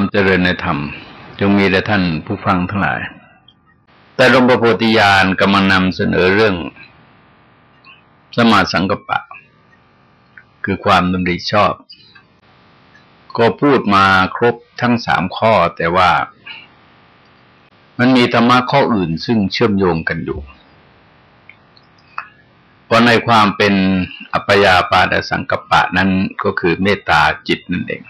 ความเจริญในธรรม จงมีแด่ท่านผู้ฟังทั้งหลาย แต่หลวงพ่อโพธิญาณกำลังนำเสนอเรื่อง สมาสังกปะ คือความดำริชอบ ก็พูดมาครบทั้งสามข้อแต่ว่ามันมีธรรมะข้ออื่นซึ่งเชื่อมโยงกันอยู่เพราะในความเป็นอัปยาปาดสังกปะนั้นก็คือเมตตาจิตนั่นเอง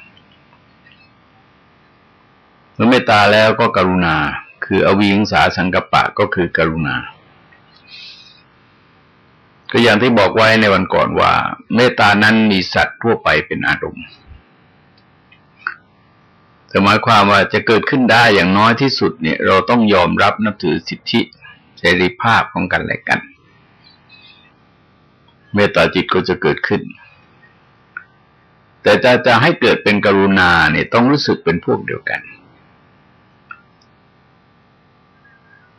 มื่อเมตตาแล้วก็กรุณา คืออวิงสาสังกปะก็คือกรุณา ก็อย่างที่บอกไว้ในวันก่อนว่า เมตตานั้นมีสัตว์ทั่วไปเป็นอารมณ์แต่หมายความว่าจะเกิดขึ้นได้อย่างน้อยที่สุดเนี่ย เราต้องยอมรับนับถือสิทธิเสรีภาพของกันและกัน เมตตาจิตก็จะเกิดขึ้น แต่จะจะให้เกิดเป็นกรุณาเนี่ยต้องรู้สึกเป็นพวกเดียวกัน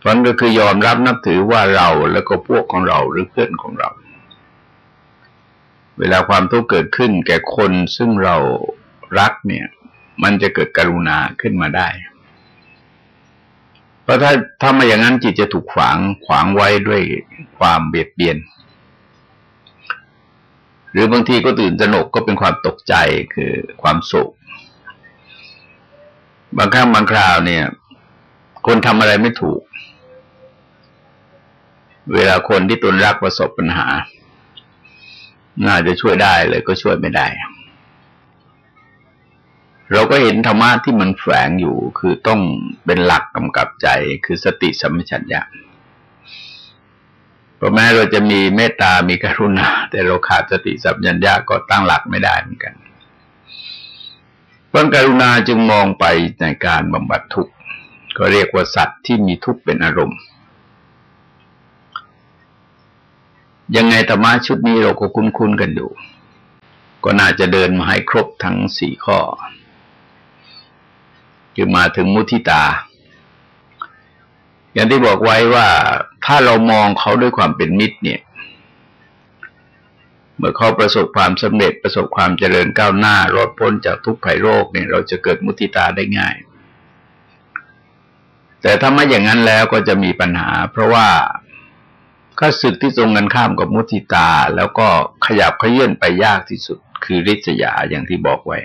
ผลก็คือยอมรับนับถือว่าเราแล้วก็พวกของเราหรือเพื่อนของเรา เวลาความทุกข์เกิดขึ้นแก่คนซึ่งเรารักเนี่ย มันจะเกิดกรุณาขึ้นมาได้ เพราะถ้าถ้ามาอย่างนั้นจิตจะถูกขวางขวางไว้ด้วยความเบียดเบียน หรือบางทีก็ตื่นตระหนกก็เป็นความตกใจคือความโศกบางครั้งบางคราวเนี่ย คนทำอะไรไม่ถูก เวลาคนที่ตนรักประสบปัญหา น่าจะช่วยได้เลยก็ช่วยไม่ได้ เราก็เห็นธรรมะที่มันแฝงอยู่คือต้องเป็นหลักกำกับใจคือสติสัมปชัญญะเพราะแม้เราจะมีเมตตา มีกรุณา แต่เราขาดสติสัมปชัญญะก็ตั้งหลักไม่ได้เหมือนกันเพราะกรุณาจึงมองไปในการบำบัดทุกข์ ก็เรียกว่าสัตว์ที่มีทุกข์เป็นอารมณ์ ยังไงธรรมะชุดนี้เราก็คุ้นๆกันอยู่ ก็น่าจะเดินมาให้ครบทั้งสี่ข้อ คือมาถึงมุทิตา อย่างที่บอกไว้ว่าถ้าเรามองเขาด้วยความเป็นมิตรเนี่ย เมื่อเขาประสบความสำเร็จประสบความเจริญก้าวหน้ารอดพ้นจากทุกภัยโรคเนี่ย เราจะเกิดมุทิตาได้ง่าย แต่ถ้าไม่อย่างนั้นแล้วก็จะมีปัญหา เพราะว่า ก็ศึกที่ตรงกันข้ามกับมุติตา แล้วก็ขยับขยื่นไปยากที่สุด คือริษยาอย่างที่บอกไว้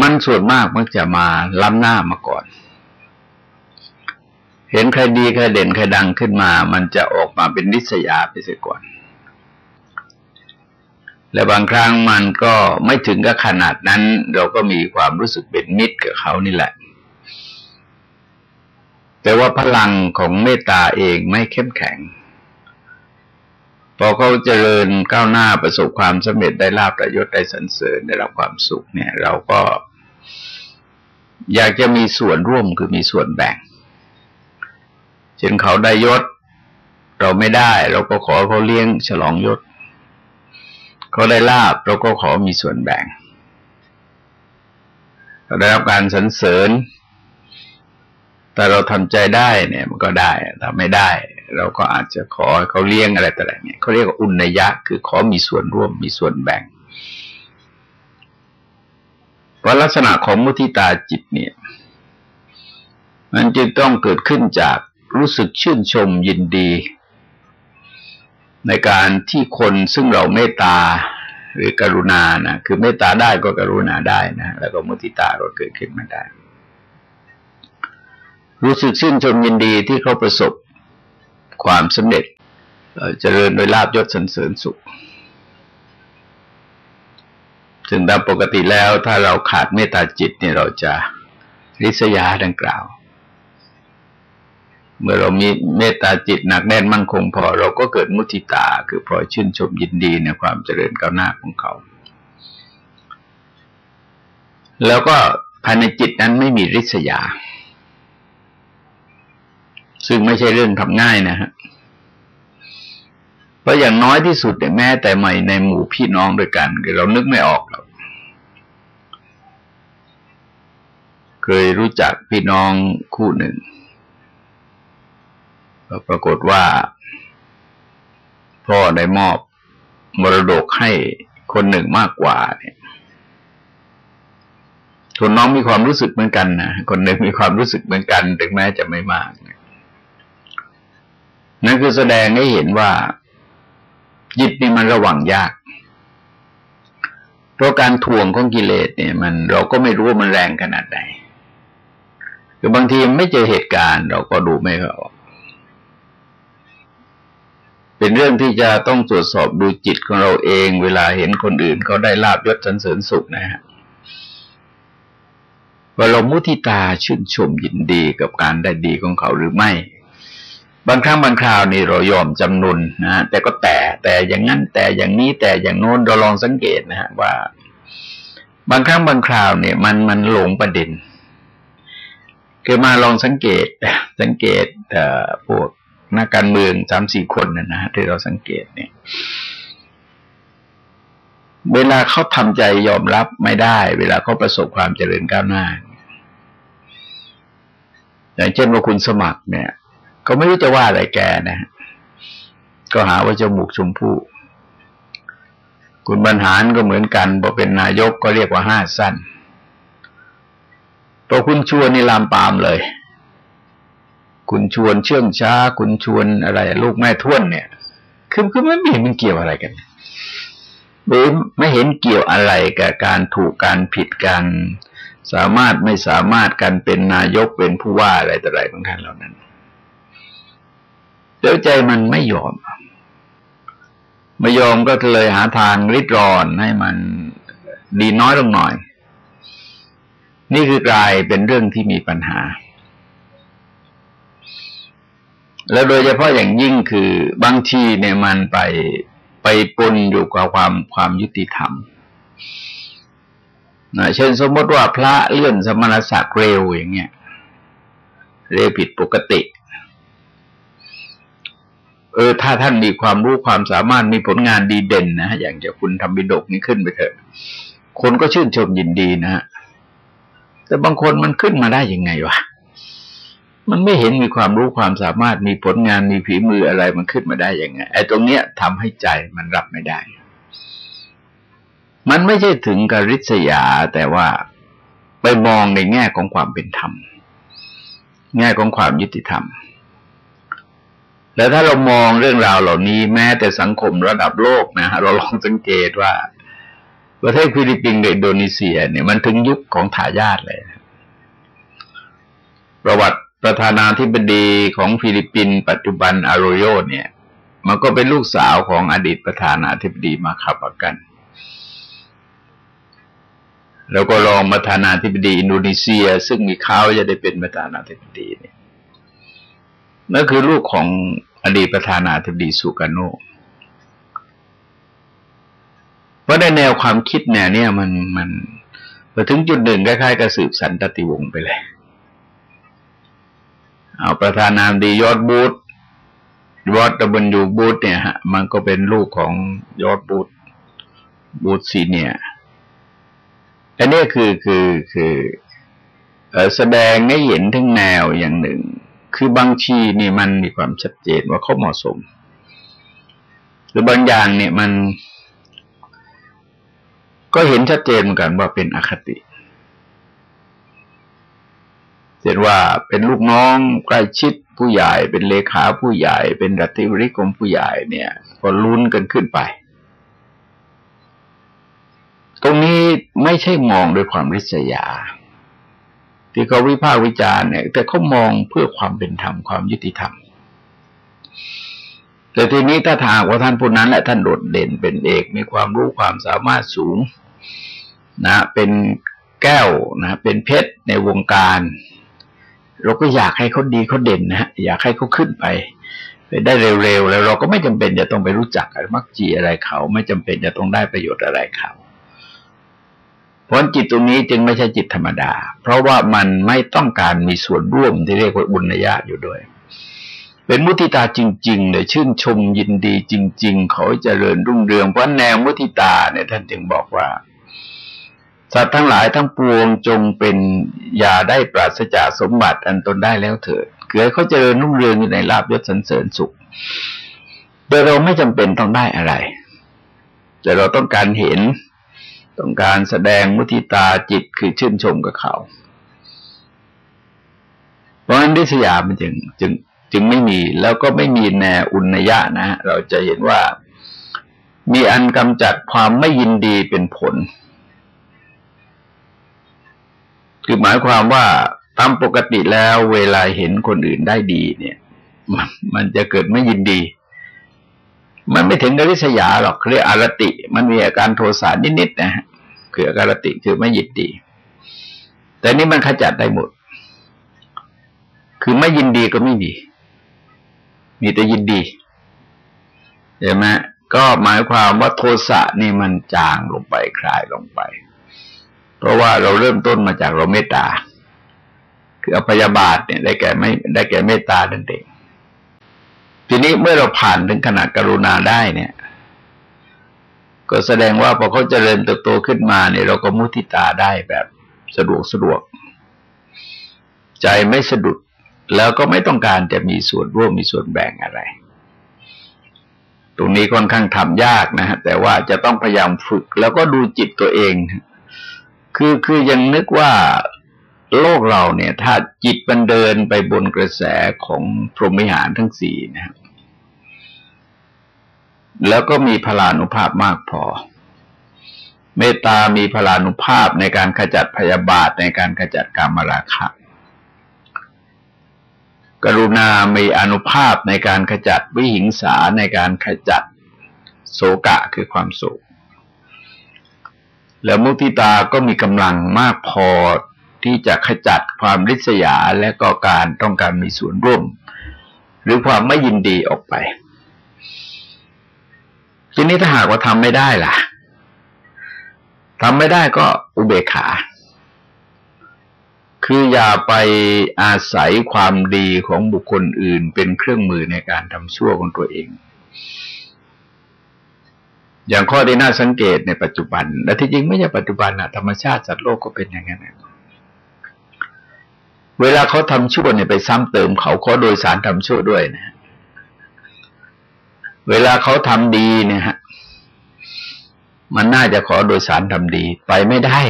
มันส่วนมากมักจะมาล้ำหน้ามาก่อน เห็นใครดีใครเด่นใครดังขึ้นมา มันจะออกมาเป็นริษยาไปเสียก่อน และบางครั้งมันก็ไม่ถึงกับขนาดนั้น เราก็มีความรู้สึกเป็นมิตรกับเขานี่แหละ แต่ว่าพลังของเมตตาเองไม่เข้มแข็ง พอเขาเจริญก้าวหน้าประสบความสำเร็จได้ลาบประยศได้สันเสริญได้รับความสุขเนี่ย เราก็ อยากจะมีส่วนร่วมคือมีส่วนแบ่งเช่นเขาได้ยศ เราไม่ได้ เราก็ขอเขาเลี้ยงฉลองยศเขาได้ลาบเราก็ขอมีส่วนแบ่งเขาได้รับการสรรเสริญ ถ้าเราทำใจได้เนี่ยมันก็ได้ถ้าไม่ได้ เราก็อาจจะขอเขาเลี้ยงอะไรต่างๆเนี่ยเขาเรียกว่าอุณยะ คือขอมีส่วนร่วมมีส่วนแบ่งเพราะลักษณะของมุทิตาจิตเนี่ย มันจึงต้องเกิดขึ้นจากรู้สึกชื่นชมยินดี ในการที่คนซึ่งเราเมตตาหรือกรุณานะคือเมตตาได้ก็กรุณาได้นะแล้วก็มุทิตาก็เกิดขึ้นมาได้ รู้สึกชื่นชมยินดีที่เขาประสบความสำเร็จเจริญโดยลาบยศสรรเสริญสุข ถึงตามปกติแล้วถ้าเราขาดเมตตาจิตเนี่ยเราจะริษยาดังกล่าว เมื่อเรามีเมตตาจิตหนักแน่นมั่นคงพอเราก็เกิดมุทิตา คือพอชื่นชมยินดีในความเจริญก้าวหน้าของเขา แล้วก็ภายในจิตนั้นไม่มีริษยา ซึ่งไม่ใช่เรื่องทำง่ายนะฮะเพราะอย่างน้อยที่สุดเนี่ยแม้แต่ใหม่ในหมู่พี่น้องด้วยกันเรานึกไม่ออกหรอกเคยรู้จักพี่น้องคู่หนึ่งปรากฏว่า พ่อได้มอบมรดกให้คนหนึ่งมากกว่าเนี่ยคนน้องมีความรู้สึกเหมือนกันนะคนหนึ่งมีความรู้สึกเหมือนกัน ถึงแม้จะไม่มากนั่ นั่นคือแสดงให้เห็นว่าจิตนี่มันระวังยาก เพราะการทวงของกิเลสเนี่ย มันเราก็ไม่รู้ว่ามันแรงขนาดไหนคือบางทีไม่เจอเหตุการณ์ เราก็ดูไม่ออกเป็นเรื่องที่จะต้องตรวจสอบดูจิตของเราเอง เวลาเห็นคนอื่นเขาได้ลาบยศสันเสริญสุขนะฮะว่าเรามุทิตาชื่นชมยินดีกับการได้ดีของเขาหรือไม่ บางครั้งบางคราวนี่เรายอมจำนวนนะแต่ก็แต่แต่อย่างนั้น แต่อย่างนี้แต่อย่างโน้นเราลองสังเกตนะฮะว่า บางครั้งบางคราวเนี่ย มันมันหลงประเด็นคือมาลองสังเกตสังเกตพวกนักการเมืองสามสี่คนนะนะที่เราสังเกตเนี่ย เวลาเขาทำใจยอมรับไม่ได้ เวลาเขาประสบความเจริญก้าวหน้าอย่างเช่นว่าคุณสมัครเนี่ย เขาไม่รู้จะว่าอะไรแกนะ ก็หาว่าจมูกชมพู่คุณบรรหารก็เหมือนกันพอเป็นนายกก็เรียกว่าห้าสั้นตัวคุณชวนนี่ลามปามเลย คุณชวนเชื่องช้า คุณชวนอะไร ลูกแม่ท้วนเนี่ย คือคือไม่เห็นมันเกี่ยวอะไรกันหรือไม่เห็นเกี่ยวอะไรกับการถูกการผิดกัน สามารถไม่สามารถกันเป็นนายกเป็นผู้ว่าอะไรต่ออะไรบางท่านเหล่านั้น เดี๋ยวใจมันไม่ยอม ไม่ยอมก็เลยหาทางริดรอนให้มันดีน้อยลงหน่อย นี่คือกลายเป็นเรื่องที่มีปัญหา แล้วโดยเฉพาะอย่างยิ่งคือบางทีเนี่ยมันไปไปปนอยู่กับความความยุติธรรมนะเช่นสมมติว่าพระเลื่อนสมณศักดิ์เร็วอย่างเงี้ย เร็วผิดปกติ เออ ถ้าท่านมีความรู้ความสามารถมีผลงานดีเด่นนะอย่างจะคุณทำบิดกนี้ขึ้นไปเถอะ คนก็ชื่นชมยินดีนะฮะแต่บางคนมันขึ้นมาได้ยังไงวะมันไม่เห็นมีความรู้ความสามารถมีผลงานมีฝีมืออะไรมันขึ้นมาได้ยังไงไอ้ตรงเนี้ยทำให้ใจมันรับไม่ได้ มันไม่ใช่ถึงกับริษยา แต่ว่าไปมองในแง่ของความเป็นธรรม แง่ของความยุติธรรม แล้วถ้าเรามองเรื่องราวเหล่านี้แม้แต่สังคมระดับโลกนะฮะเราลองสังเกตว่า ประเทศฟิลิปปินส์กับอินโดนีเซีย เนี่ยมันถึงยุคของทายาทเลย ประวัติประธานาธิบดีของฟิลิปปินส์ปัจจุบันอาร์โรโยเนี่ย มันก็เป็นลูกสาวของอดีตประธานาธิบดีมาคาปากัล แล้วก็รองประธานาธิบดีอินโดนีเซีย ซึ่งมีเขาจะได้เป็นประธานาธิบดีเนี่ย นั่นคือลูกของอดีตประธานาธิบดีซูการ์โนเพราะในแนวความคิดแนวเนี่ยมันมันพอถึงจุดหนึ่งคล้ายๆกับสืบสันตติวงศ์ไปเลย เอาประธานาธิบดียอดบูธยอดตะบันยูบูธเนี่ยฮะมันก็เป็นลูกของยอดบูธบูธซีเนี่ยอันนี้คือคือคือแสดงให้เห็นทั้งแนวอย่างหนึ่ง คือบางทีเนี่ยมันมีความชัดเจนว่าเขาเหมาะสม หรือบางอย่างเนี่ยมัน ก็เห็นชัดเจนเหมือนกันว่าเป็นอคติเช่นว่าเป็นลูกน้องใกล้ชิดผู้ใหญ่ เป็นเลขาผู้ใหญ่ เป็นรัฐิบริกรมผู้ใหญ่เนี่ย ก็ลุ้นกันขึ้นไป ตรงนี้ไม่ใช่มองโดยความริษยา ที่เขาวิพากษ์วิจารณ์เนี่ย แต่เขามองเพื่อความเป็นธรรมความยุติธรรม แต่ทีนี้ถ้าถามว่าท่านผู้นั้นและท่านโดดเด่นเป็นเอกมีความรู้ความสามารถสูง นะ เป็นแก้วนะ เป็นเพชรในวงการ เราก็อยากให้เขาดีเขาเด่นนะอยากให้เขาขึ้นไปไปได้เร็วๆแล้วเราก็ไม่จำเป็นจะต้องไปรู้จักอะไรมักจีอะไรเขา ไม่จำเป็นจะต้องได้ประโยชน์อะไรเขา เพราะจิตตรงนี้จึงไม่ใช่จิตธรรมดา เพราะว่ามันไม่ต้องการมีส่วนร่วมที่เรียกว่าบุญญาตอยู่ด้วย เป็นมุติตาจริงๆเลยชื่นชมยินดีจริง ๆ เขาจเจริญรุ่งเรืองเพราะแนวมุติตาเนี่ยท่านจึงบอกว่าสัตว์ทั้งหลายทั้งปวงจงเป็นยาได้ปราศจากสมบัติอันตนได้แล้วเถิดเกิดเขาเจริญรุ่งเรืองอยู่ในลาบยศสันเสริญสุข โดยเราไม่จำเป็นต้องได้อะไร แต่เราต้องการเห็น ต้องการแสดงมุทิตาจิตคือชื่นชมกับเขา เพราะฉะนั้นดิษยามันจึงจึงจึงไม่มีแล้วก็ไม่มีแนวอุณยะนะ เราจะเห็นว่า มีอันกำจัดความไม่ยินดีเป็นผล คือหมายความว่าตามปกติแล้วเวลาเห็นคนอื่นได้ดีเนี่ย มันมันจะเกิดไม่ยินดี มันไม่ถึงกับริษยาหรอกเรียกอารติ มันมีอาการโทสะนิดๆนะฮะ คืออาการติคือไม่ยินดี แต่นี่มันขจัดได้หมด คือไม่ยินดีก็ไม่มีมีแต่ยินดีเห็นไหมก็หมายความว่าโทสะนี่มันจางลงไปคลายลงไป เพราะว่าเราเริ่มต้นมาจากเราเมตตา คืออภยาบาทเนี่ยได้แก่ไม่ได้แก่เมตตาดันเองทีนี้เมื่อเราผ่านถึงขนาดกรุณาได้เนี่ย ก็แสดงว่าพอเขาเจริญเติบโตขึ้นมาเนี่ยเราก็มุทิตาได้แบบสะดวกสะดวก ใจไม่สะดุดแล้วก็ไม่ต้องการจะมีส่วนร่วมมีส่วนแบ่งอะไร ตรงนี้ค่อนข้างทำยากนะฮะแต่ว่าจะต้องพยายามฝึก แล้วก็ดูจิตตัวเอง คือคือยังนึกว่าโลกเราเนี่ย ถ้าจิตมันเดินไปบนกระแสของพรหมิหารทั้งสี่นะ แล้วก็มีพลานุภาพมากพอ เมตตามีพลานุภาพในการขจัดพยาบาทในการขจัดกามราคะกรุณามีอนุภาพในการขจัดวิหิงสาในการขจัดโศกะคือความโศกแล้วมุติตาก็มีกำลังมากพอที่จะขจัดความริษยาและก็การต้องการมีส่วนร่วม หรือความไม่ยินดีออกไป ทีนี้ถ้าหากว่าทำไม่ได้ล่ะทำไม่ได้ก็อุเบกขา คืออย่าไปอาศัยความดีของบุคคลอื่นเป็นเครื่องมือในการทำชั่วของตัวเอง อย่างข้อที่น่าสังเกตในปัจจุบัน และที่จริงไม่ใช่ปัจจุบันนะธรรมชาติสัตว์โลกก็เป็นอย่างนั้นเวลาเขาทำชั่วเนี่ยไปซ้ำเติมเขาเขอโดยสารทำชั่วด้วยนะ เวลาเขาทำดีเนี่ยฮะ มันน่าจะขอโดยสารทำดีไปไม่ได้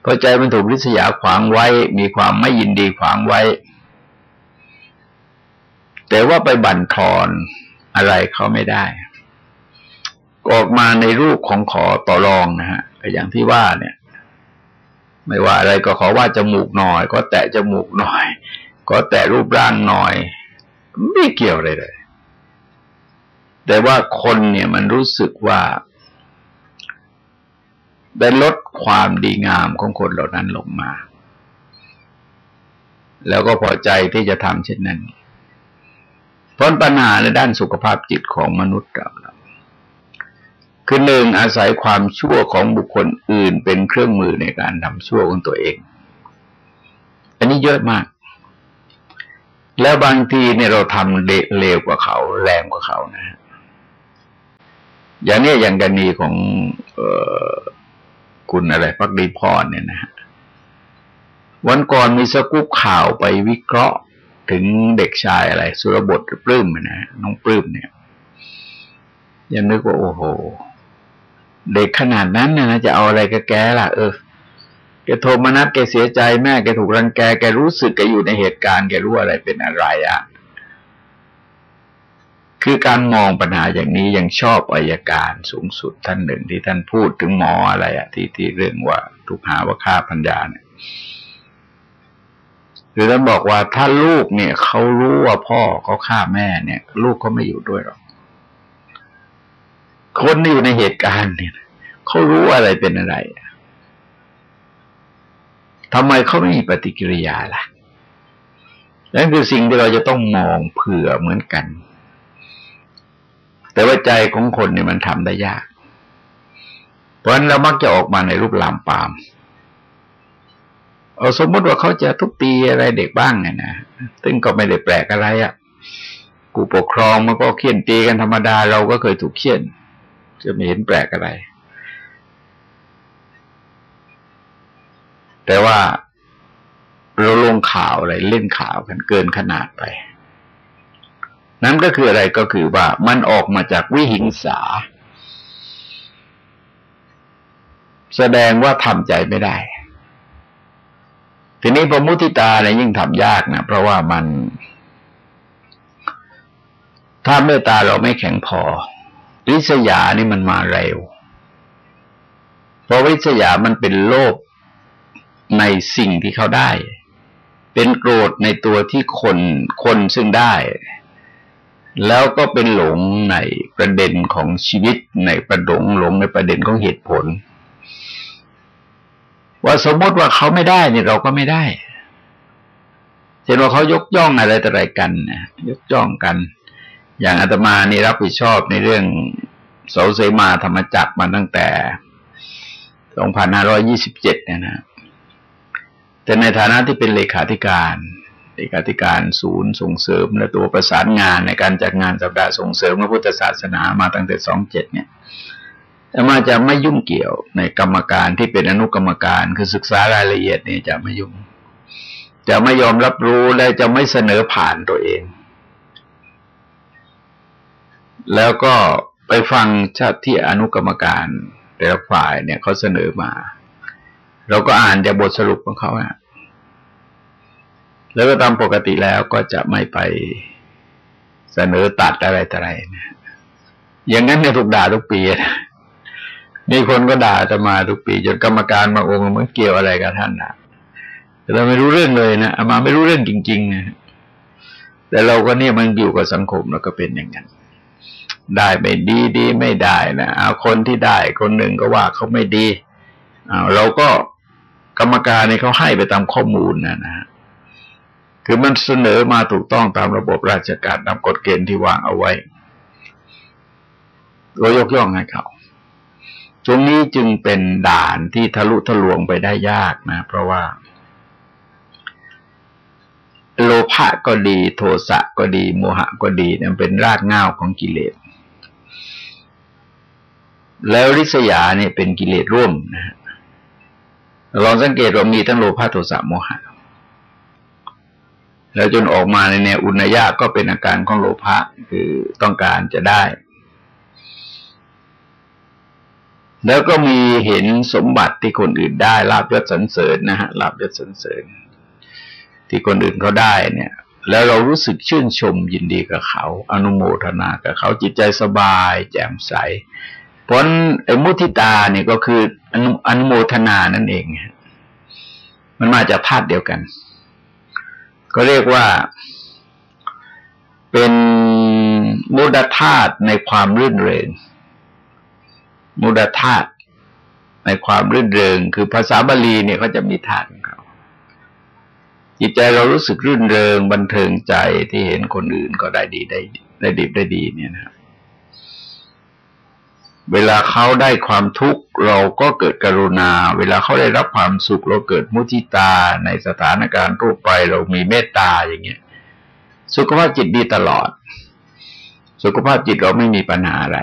เพอใจมันถูกริษยาขวางไว้ มีความไม่ยินดีขวางไว้ แต่ว่าไปบั่นทอนอะไรเขาไม่ได้ ออกมาในรูปของขอต่อรองนะฮะอย่างที่ว่าเนี่ย ไม่ว่าอะไรก็ขอว่าจมูกหน่อย ก็แตะจมูกหน่อย ก็แตะรูปร่างหน่อย ไม่เกี่ยวอะไรเลย แต่ว่าคนเนี่ยมันรู้สึกว่า ได้ลดความดีงามของคนเหล่านั้นลงมา แล้วก็พอใจที่จะทำเช่นนั้นเพราะปัญหาในด้านสุขภาพจิตของมนุษย์เราคือหนึ่งอาศัยความชั่วของบุคคลอื่นเป็นเครื่องมือในการทำชั่วของตัวเอง อันนี้เยอะมาก แล้วบางทีเนี่ยเราทำเลวกว่าเขา แรงกว่าเขานะ อย่างนี้อย่างกรณีของออคุณอะไรพักดีพรเนี่ยนะฮะวันก่อนมีสกุปข่าวไปวิเคราะห์ถึงเด็กชายอะไร สุรบทปลื้มนะน้องปลื้มเนี่ยยังนึกว่าโอ้โห เด็กขนาดนั้นนะจะเอาอะไรกับแกล่ะ เออแกโทรมานัดแกเสียใจแม่แกถูกรังแกแกรู้สึกแกอยู่ในเหตุการณ์แกรู้อะไรเป็นอะไรอะ่ะ คือการมองปัญหาอย่างนี้ยังชอบอายการสูงสุดท่านหนึ่งที่ท่านพูดถึงหมออะไรอะที่ที่เรื่องว่าถูกหาว่าฆ่าพัญญาเนี่ยคือท่านบอกว่าถ้าลูกเนี่ยเขารู้ว่าพ่อเขาฆ่าแม่เนี่ย ลูกเขาไม่อยู่ด้วยหรอกคนที่อยู่ในเหตุการณ์เนี่ยเขารู้อะไรเป็นอะไรทำไมเขาไม่มีปฏิกิริยาล่ะนั่นคือสิ่งที่เราจะต้องมองเผื่อเหมือนกัน แต่ว่าใจของคนเนี่ยมันทำได้ยาก เพราะฉะนั้นเรามักจะออกมาในรูปลามปามเอาสมมติว่าเขาจะทุบตีอะไรเด็กบ้างเนี่ยนะซึ่งก็ไม่ได้แปลกอะไรอะ่ะกูปกครองมันก็เคี่ยนตีกันธรรมดาเราก็เคยถูกเคี่ยน จะไม่เห็นแปลกอะไร แต่ว่าเราลงข่าวอะไรเล่นข่าวกันเกินขนาดไป นั่นก็คืออะไรก็คือว่ามันออกมาจากวิหิงสา แสดงว่าทำใจไม่ได้ ทีนี้พอมุติตาเนี่ยยิ่งทำยากนะเพราะว่ามัน ถ้าเมตตาเราไม่แข็งพอริษยานี่มันมาเร็ว เพราะริษยามันเป็นโลภในสิ่งที่เขาได้ เป็นโกรธในตัวที่คนคนซึ่งได้ แล้วก็เป็นหลงในประเด็นของชีวิตในประดงหลงในประเด็นของเหตุผล ว่าสมมติว่าเขาไม่ได้เนี่ยเราก็ไม่ได้เช่นว่าเขายกย่องอะไรแต่ไรกันนะยกย่องกัน อย่างอาตมานี่รับผิดชอบในเรื่องเสาเสมาธรรมจักรมาตั้งแต่2527เนี่ยนะแต่ในฐานะที่เป็นเลขาธิการ เลขาธิการศูนย์ส่งเสริม และตัวประสานงานในการจัดงานสัปดาห์ส่งเสริมพระพุทธศาสนามาตั้งแต่27เนี่ยอามาจะไม่ยุ่งเกี่ยวในกรรมการที่เป็นอนุกรรมการ คือศึกษารายละเอียดเนี่ยจะไม่ยุ่ง จะไม่ยอมรับรู้และจะไม่เสนอผ่านตัวเอง แล้วก็ไปฟังชาติที่อนุกรรมการแต่ละฝ่ายเนี่ยเขาเสนอมา เราก็อ่านจากบทสรุปของเขาอะ แล้วก็ตามปกติแล้วก็จะไม่ไปเสนอตัดอะไรต่ออะไรนะอย่างนั้นเนี่ยถูกด่าทุกปีนะมีคนก็ด่าจะมาทุกปีจนกรรมการมาองค์มันเกี่ยวอะไรกับท่านนะแต่เราไม่รู้เรื่องเลยนะอามาไม่รู้เรื่องจริงๆนะแต่เราก็เนี่ยมันอยู่กับสังคมแล้วก็เป็นอย่างนั้นได้ไม่ดีดีไม่ได้นะเอาคนที่ได้คนหนึ่งก็ว่าเขาไม่ดีเอาเราก็กรรมการเนี่ยเขาให้ไปตามข้อมูลนะนะ คือมันเสนอมาถูกต้องตามระบบราชการตามกฎเกณฑ์ที่วางเอาไว้ก็ยกย่องให้เขาตรงนี้จึงเป็นด่านที่ทะลุทะลวงไปได้ยากนะ เพราะว่า โลภะก็ดีโทสะก็ดี โมหะก็ดีเนี่ยเป็นรากง้าของกิเลส แล้วริษยาเนี่ยเป็นกิเลสร่วมนะฮะลองสังเกตว่ามีทั้งโลภะโทสะโมหะ แล้วจนออกมาในแนวอุณยาก็เป็นอาการของโลภะคือต้องการจะได้ แล้วก็มีเห็นสมบัติที่คนอื่นได้ลาบยศสรรเสริญนะฮะลาบยศสรรเสริญ ที่คนอื่นเขาได้เนี่ย แล้วเรารู้สึกชื่นชมยินดีกับเขา อนุโมทนากับเขาจิตใจสบาย แจ่มใสผลไอ้มุทิตาเนี่ยก็คืออนุอนุโมทนานั่นเอง มันมาจากธาตุเดียวกัน ก็เรียกว่า เป็นมุดธาตุในความรื่นเริงมุดธาตุในความรื่นเริง คือภาษาบาลีเนี่ยเขาจะมีธาตุของเขาจิตใจเรารู้สึกรื่นเริง บันเทิงใจที่เห็นคนอื่นก็ได้ดีได้ได้ดีได้ดีเนี่ยนะครับ เวลาเขาได้ความทุกข์เราก็เกิดกรุณา เวลาเขาได้รับความสุขเราเกิดมุทิตา ในสถานการณ์ทั่วไปเรามีเมตตาอย่างเงี้ย สุขภาพจิตดีตลอด สุขภาพจิตเราไม่มีปัญหาอะไร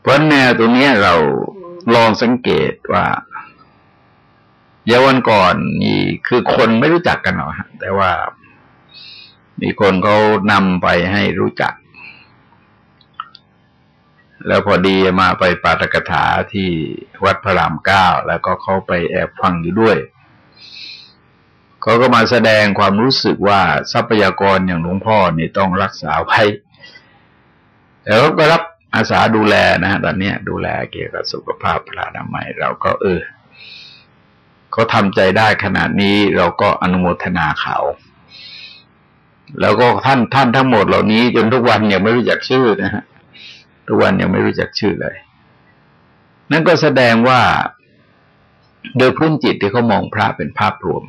เพราะแนวตรงนี้เราลองสังเกตว่าเยาวันก่อนนี่คือคนไม่รู้จักกันหรอกแต่ว่า มีคนเขานำไปให้รู้จัก แล้วพอดีมาไปปาตกถาที่วัดพระรามเก้าแล้วก็เข้าไปแอบฟังอยู่ด้วยเขาก็มาแสดงความรู้สึกว่าทรัพยากรอย่างหลวงพ่อนี่ต้องรักษาไว้แล้วก็รับอาสาดูแลนะฮะตอนนี้ดูแลเกี่ยวกับสุขภาพพระนามัยเราก็เออเขาทำใจได้ขนาดนี้เราก็อนุโมทนาเขา แล้วก็ท่านท่านทั้งหมดเหล่านี้ จนทุกวันยังไม่รู้จักชื่อนะฮะ ทุกวันยังไม่รู้จักชื่อเลย นั่นก็แสดงว่า โดยพื้นจิตที่เขามองพระเป็นภาพรวม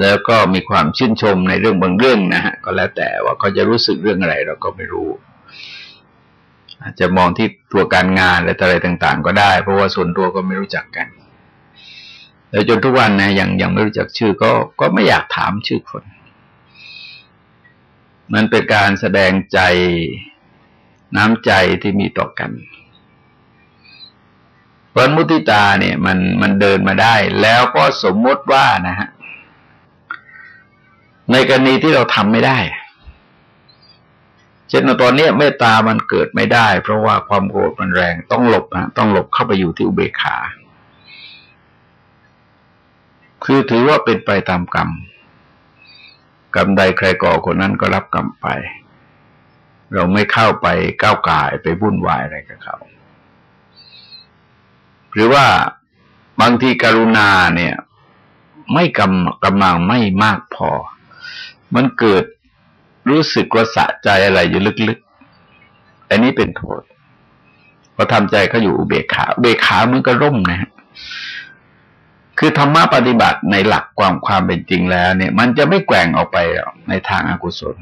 แล้วก็มีความชื่นชมในเรื่องบางเรื่องนะฮะก็แล้วแต่ว่าเขาจะรู้สึกเรื่องอะไรเราก็ไม่รู้ อาจจะมองที่ตัวการงานอะไรต่าง ๆ ก็ได้ เพราะว่าส่วนตัวก็ไม่รู้จักกันแล้วจนทุกวันนะยังยังไม่รู้จักชื่อก็ก็ไม่อยากถามชื่อคน มันเป็นการแสดงใจน้ำใจที่มีต่อกันผลมุติตาเนี่ยมันมันเดินมาได้ แล้วก็สมมติว่านะฮะในกรณีที่เราทำไม่ได้ เช่นตอนนี้เมตตามันเกิดไม่ได้ เพราะว่าความโกรธมันแรงต้องหลบนะต้องหลบเข้าไปอยู่ที่อุเบกขา คือถือว่าเป็นไปตามกรรม กรรมใดใครก่อคนนั้นก็รับกรรมไป เราไม่เข้าไปก้าวกายไปวุ่นวายอะไรกับเขา หรือว่าบางทีกรุณาเนี่ย ไม่กำกำลังไม่มากพอ มันเกิดรู้สึกว่าสะใจอะไรอยู่ลึกๆ อันนี้เป็นโทษพอทำใจเขาอยู่อุเบกขาอุเบกขามันก็ร่มนะฮะ คือธรรมะปฏิบัติในหลักความความเป็นจริงแล้ว เนี่ย มันจะไม่แกว่งออกไปในทางอากุศล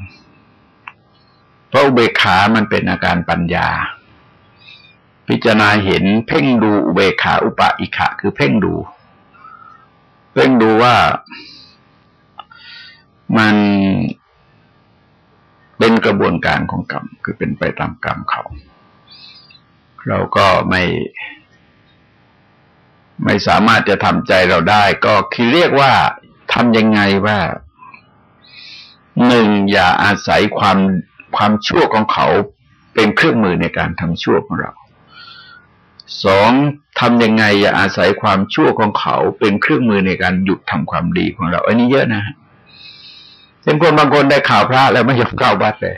เพราะอุเบกขา มันเป็นอาการปัญญา พิจารณาเห็นเพ่งดูอุเบกขาอุปะอิขะคือเพ่งดู เพ่งดูว่ามันเป็นกระบวนการของกรรม คือเป็นไปตามกรรมเขา เราก็ไม่ ไม่สามารถจะทำใจเราได้ ก็คือเรียกว่าทำยังไงว่าหนึ่งอย่าอาศัยความความชั่วของเขาเป็นเครื่องมือในการทำชั่วของเราสองทำยังไงอย่าอาศัยความชั่วของเขาเป็นเครื่องมือในการหยุดทำความดีของเราอันนี้เยอะนะเป็นคนบางคนได้ข่าวพระแล้วไม่ยอมเข้าวัดเลย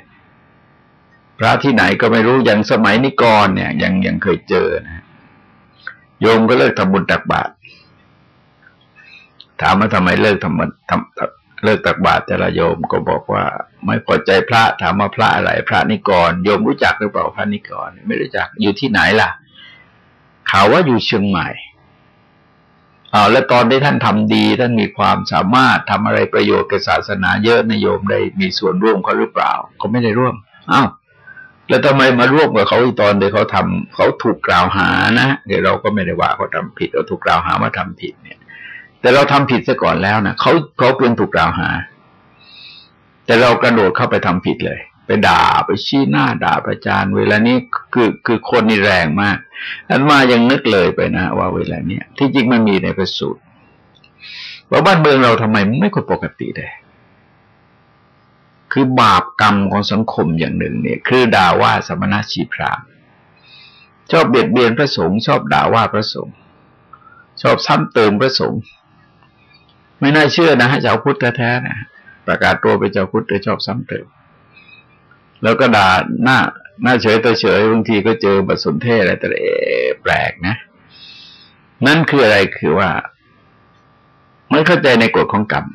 พระที่ไหนก็ไม่รู้อย่างสมัยนิกรเนี่ยยังยังเคยเจอนะ โยมก็เลิกทำบุญตักบาตรถามว่าทำไมเลิกทำบุญทำเลิกตักบาตรแต่ละโยมก็บอกว่า ไม่พอใจพระถามว่าพระอะไร พระนิกรโยมรู้จักหรือเปล่าพระนิกรไม่รู้จักอยู่ที่ไหนล่ะข่าวว่าอยู่เชียงใหม่อ่าแล้วตอนที่ท่านทำดี ท่านมีความสามารถทำอะไรประโยชน์แก่ศาสนาเยอะนโยมได้มีส่วนร่วมเขาหรือเปล่าเขาไม่ได้ร่วมอ้าว แล้วทำไมมาร่วมกับเขาตอนเดียเขาทำเขาถูกกล่าวหานะเดี๋ยวเราก็ไม่ได้ว่าเขาทาผิดเราถูกกล่าวหาว่าทำผิดเนี่ย แต่เราทำผิดซะก่อนแล้วนะเขาเขาเป็นถูกกล่าวหา แต่เรากระโดดเข้าไปทำผิดเลย ไปด่าไปชี้หน้าด่าประจานเวลานี้คือคือคนนี่แรงมากอันมายังนึกเลยไปนะว่าเวลาเนี้ยที่จริงมันมีในประสูตรว่าบ้านเมืองเราทำไมไม่ค่อยปกติเลย คือบาปกรรมของสังคมอย่างหนึ่งเนี่ยคือด่าว่าสมณะชีพรามชอบเบียดเบียนพระสงฆ์ชอบด่าว่าพระสงฆ์ชอบซ้ำเติมพระสงฆ์ไม่น่าเชื่อนะฮะเจ้าพุทธแท้ๆนะประกาศตัวเป็นเจ้าพุทธแต่ชอบซ้ำเติม แล้วก็ด่าหน้าหน้าเฉยตัวเฉยบางทีก็เจอบทสนเทศอะไรแต่แปลกนะ นั่นคืออะไรคือว่า ไม่เข้าใจในกฎของกรรม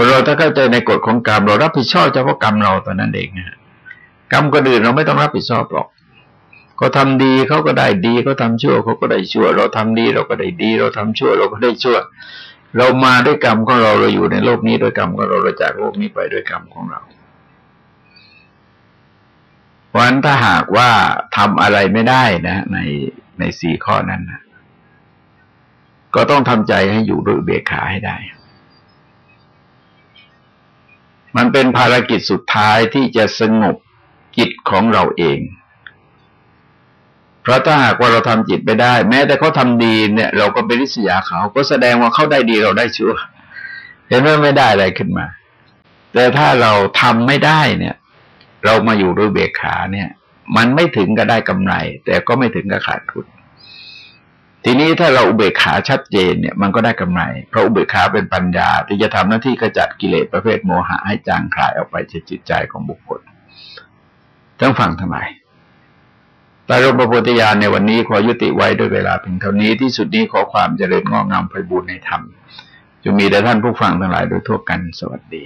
คนเราถ้าเข้าใจในกฎของกรรมเรารับผิดชอบเฉพาะกรรมเราตอนนั้นเองนะกรรมก็อื่นเราไม่ต้องรับผิดชอบหรอกก็ทำดีเขาก็ได้ดีเขาทาชั่วเขาก็ได้ชั่ว เราทำดีเราก็ได้ดี เราทำชั่ว เราก็ได้ชั่ว เรามาด้วยกรรมของเราเราอยู่ในโลกนี้ด้วยกรรมของเราเราจากโลกนี้ไปด้วยกรรมของเราเพราะฉะนั้นถ้าหากว่าทำอะไรไม่ได้นะ ในในสี่ข้อนั้นนะก็ต้องทำใจให้อยู่ด้วยเบขาให้ได้ มันเป็นภารกิจสุดท้ายที่จะสงบจิตของเราเอง เพราะถ้าหากว่าเราทำจิตไปได้ แม้แต่เขาทาดีเนี่ย เราก็ไปริษยาเขา ก็แสดงว่าเขาได้ดีเราได้ชั่ว เห็นไหมไม่ได้อะไรขึ้นมา แต่ถ้าเราทำไม่ได้เนี่ย เรามาอยู่ด้วยเบกขาเนี่ย มันไม่ถึงก็ได้กำไร แต่ก็ไม่ถึงกับขาดทุน ทีนี้ถ้าเราอุเบกขาชัดเจนเนี่ยมันก็ได้กำไร เพราะอุเบกขาเป็นปัญญาที่จะทำหน้าที่ขจัดกิเลสประเภทโมหะให้จางคลายออกไปจากจิตใจของบุคคลต้องฟังทำไมตารมปพุทธญาณในวันนี้ขอยุติไว้ด้วยเวลาเพียงเท่านี้ที่สุดนี้ขอความเจริญงอกงามไพบูรณ์ในธรรมจะมีแด่ท่านผู้ฟังทั้งหลายโดยทั่วกันสวัสดี